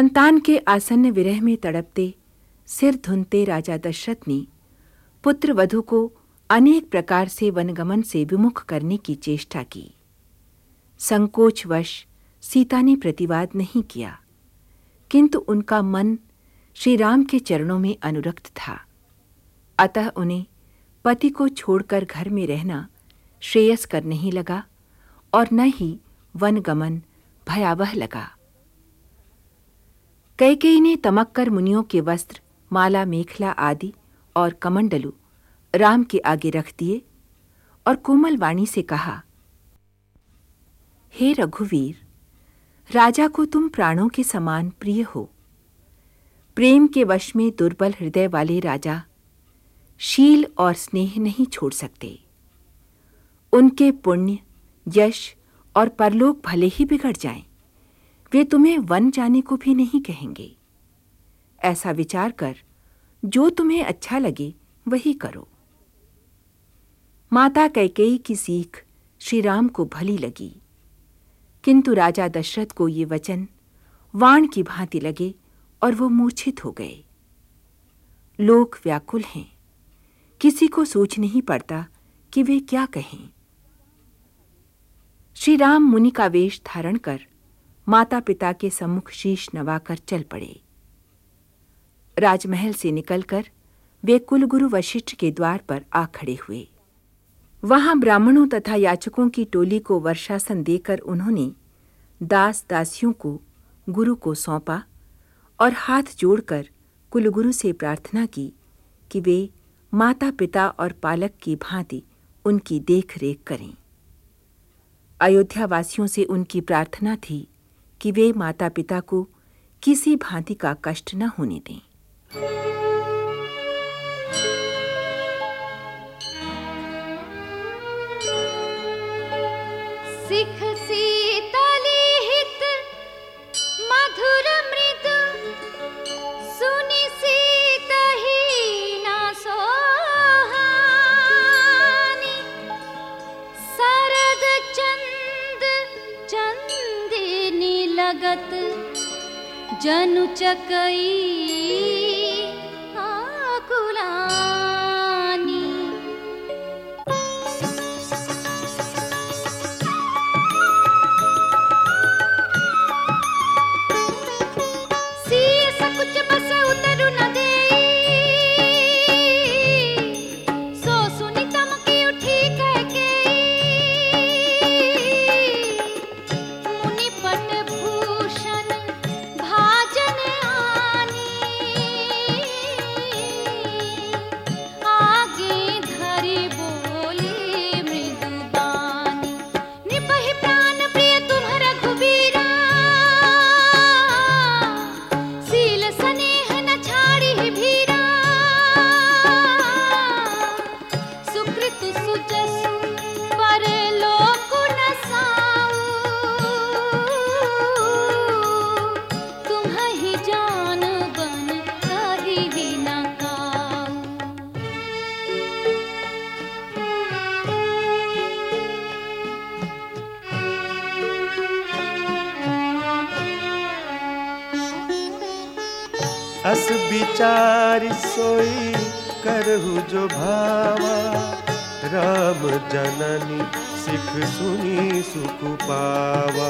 संतान के आसन्न विरह में तड़पते सिर धुनते राजा दशरथ ने पुत्र वधु को अनेक प्रकार से वनगमन से विमुख करने की चेष्टा की। संकोचवश सीता ने प्रतिवाद नहीं किया, किंतु उनका मन श्री राम के चरणों में अनुरक्त था। अतः उन्हें पति को छोड़कर घर में रहना श्रेयस्कर नहीं लगा और न ही वनगमन भयावह लगा। कैकेयी ने तमक्कर मुनियों के वस्त्र माला मेखला आदि और कमंडलू राम के आगे रख दिए और कोमल वाणी से कहा हे रघुवीर राजा को तुम प्राणों के समान प्रिय हो। प्रेम के वश में दुर्बल हृदय वाले राजा शील और स्नेह नहीं छोड़ सकते। उनके पुण्य यश और परलोक भले ही बिगड़ जाएँ, वे तुम्हें वन जाने को भी नहीं कहेंगे। ऐसा विचार कर, जो तुम्हें अच्छा लगे, वही करो। माता कैकेयी की सीख श्री राम को भली लगी। किंतु राजा दशरथ को ये वचन वाण की भांति लगे और वो मूर्छित हो गए। लोग व्याकुल हैं। किसी को सोच नहीं पड़ता कि वे क्या कहें। श्री राम मुनि का वेश धारण कर माता पिता के सम्मुख शीश नवाकर चल पड़े। राजमहल से निकलकर वे कुलगुरु वशिष्ठ के द्वार पर आ खड़े हुए। वहाँ ब्राह्मणों तथा याचकों की टोली को वर्षासन देकर उन्होंने दास दासियों को, गुरु को सौंपा और हाथ जोड़कर कुलगुरु से प्रार्थना की कि वे माता पिता और पालक की भांति उनकी देख रेख करें। अयोध्यावासियों से उनकी प्रार्थना थी कि वे माता पिता को किसी भांति का कष्ट न होने दें। चकई अस विचार सोई करहु जो भावा। राम जननी सिख सुनी सुख पावा।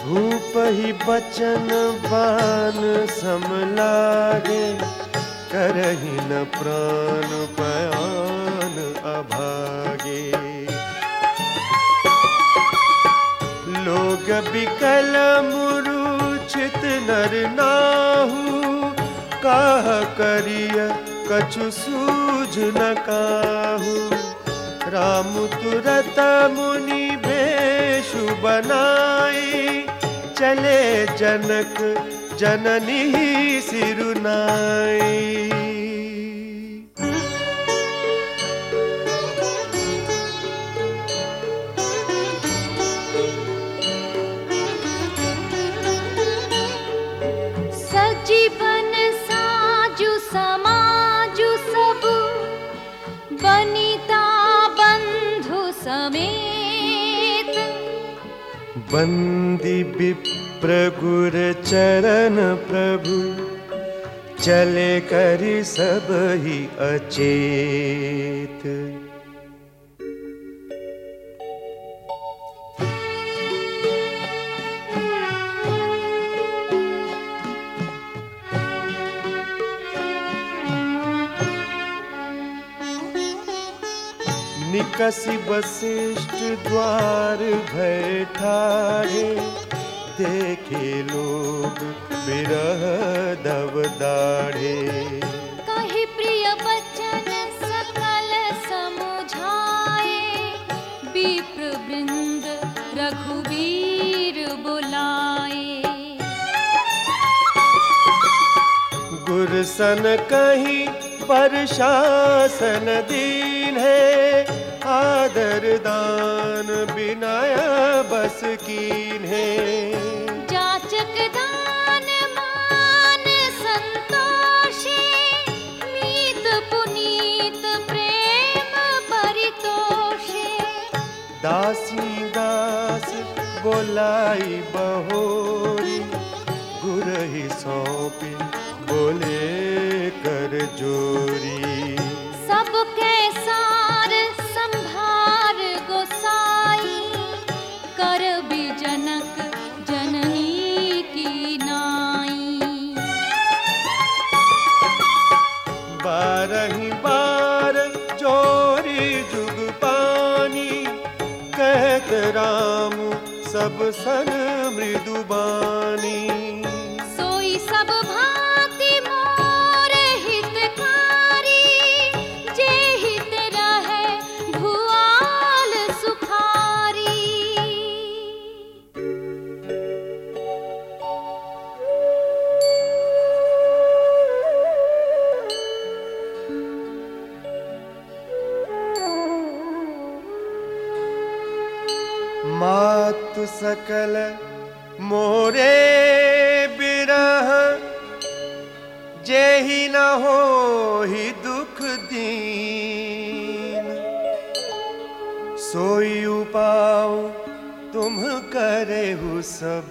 भूप ही बचन बान सम लागे करही न प्राण पयान अभागे। लोग बिकल मुरुचित नर नाहु काह करिय, कछु सूझ न काहू। राम तुरत मुनि भेषु बनाई। चले जनक, जननी सिरुनाई। समेत। बंदी विप्र प्रगुर चरण प्रभु चले करी अचेत निकसी वशिष्ठ द्वार बैठारे देखे लोग विरह दव दाढ़े। कहि प्रिय बचन सकल समुझाए विप्र वृंद रघुवीर बुलाए। गुरसन कहीं पर शासन दीन है आदर दान बिनाया बस कीन है जाचक दान मान संतोषे मीत पुनीत प्रेम परितोषे। दासी दास बोलाई बहोरी गुरहि सौंपी बोले कर जोरी। सब सार सब सन मृदुबानी सोई सब भांति मोर हितकारी। जे हित रहे भुआल सुखारी। मातु सकल मोरे बिरह। जेहि न हो ही दुख दीन। सोई उपाओ तुम करे हो सब।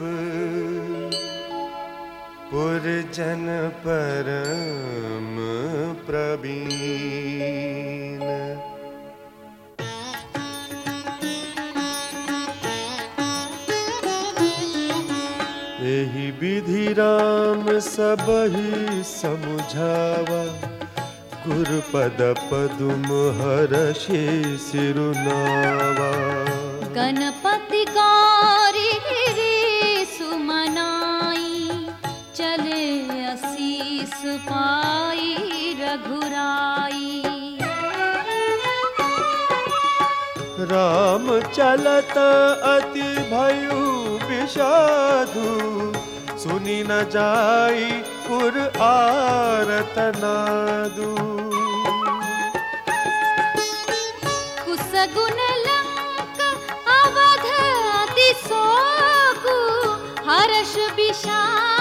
पुरजन परम प्रवीण। एहि विधि राम सब ही समझावा। गुरुपद पदुम हर सिरुनावा। गणपति राम चलत अति भयु विषाधु सुनि न जाई पुर आरत नादू। कुसगुन लंक अवध अति सोगु हर्ष विषाद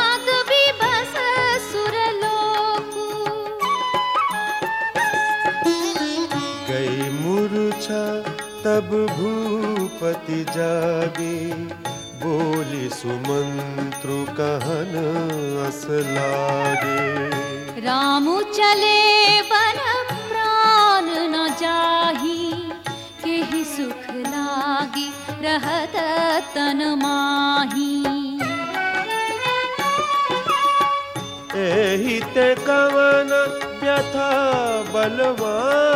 भूपति जागे बोली सुमंत्रु कहन अस लागे। रामु चले वन प्राण न जाही केहि सुख लागी रहत तन माही। एहि ते कवन व्यथा बलवाना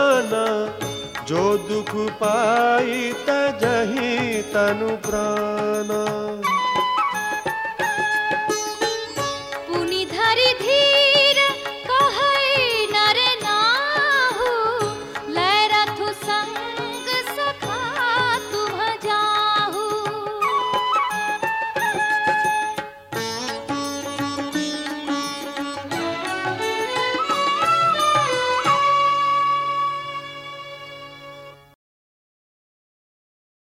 जो दुख पाई तजहि तनु प्राणा।